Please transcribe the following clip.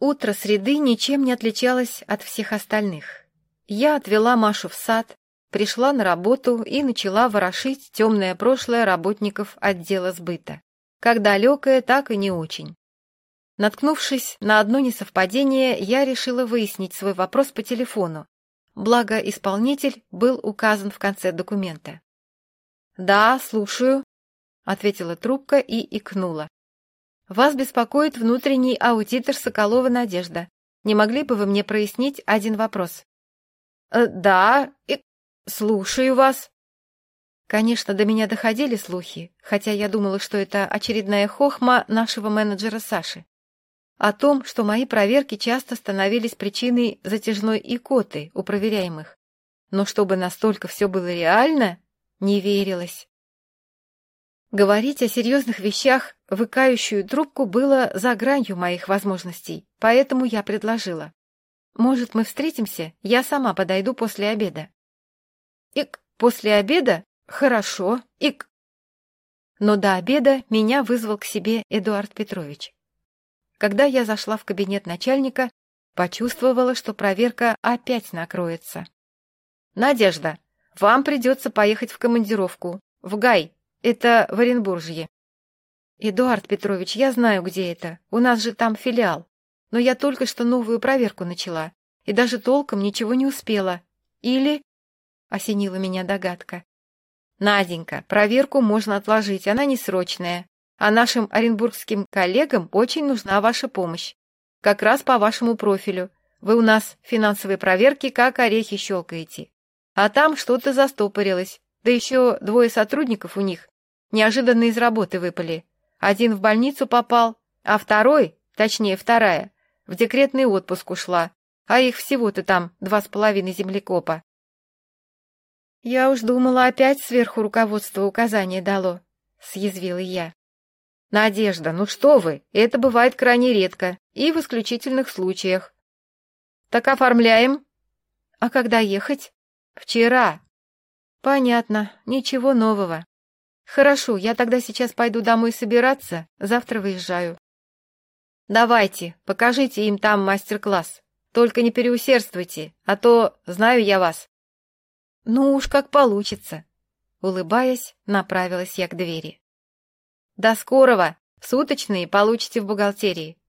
Утро среды ничем не отличалось от всех остальных. Я отвела Машу в сад, пришла на работу и начала ворошить темное прошлое работников отдела сбыта. Как далекое, так и не очень. Наткнувшись на одно несовпадение, я решила выяснить свой вопрос по телефону, благо исполнитель был указан в конце документа. «Да, слушаю», — ответила трубка и икнула. «Вас беспокоит внутренний аудитор Соколова Надежда. Не могли бы вы мне прояснить один вопрос?» «Э, «Да, и слушаю вас». Конечно, до меня доходили слухи, хотя я думала, что это очередная хохма нашего менеджера Саши. О том, что мои проверки часто становились причиной затяжной икоты у проверяемых. Но чтобы настолько все было реально, не верилось. Говорить о серьезных вещах в икающую трубку было за гранью моих возможностей, поэтому я предложила. Может, мы встретимся? Я сама подойду после обеда. Ик, после обеда? Хорошо, ик. Но до обеда меня вызвал к себе Эдуард Петрович. Когда я зашла в кабинет начальника, почувствовала, что проверка опять накроется. «Надежда, вам придется поехать в командировку. В Гай. Это в Оренбуржье. Эдуард Петрович, я знаю, где это. У нас же там филиал. Но я только что новую проверку начала. И даже толком ничего не успела. Или... Осенила меня догадка. Наденька, проверку можно отложить, она не срочная. А нашим оренбургским коллегам очень нужна ваша помощь. Как раз по вашему профилю. Вы у нас финансовые проверки как орехи щелкаете. А там что-то застопорилось. Да еще двое сотрудников у них неожиданно из работы выпали. Один в больницу попал, а второй, точнее вторая, в декретный отпуск ушла, а их всего-то там два с половиной землекопа. «Я уж думала, опять сверху руководство указания дало», — съязвила я. «Надежда, ну что вы, это бывает крайне редко и в исключительных случаях». «Так оформляем». «А когда ехать?» Вчера. Понятно, ничего нового. Хорошо, я тогда сейчас пойду домой собираться, завтра выезжаю. Давайте, покажите им там мастер-класс. Только не переусердствуйте, а то знаю я вас. Ну уж как получится. Улыбаясь, направилась я к двери. До скорого! Суточные получите в бухгалтерии.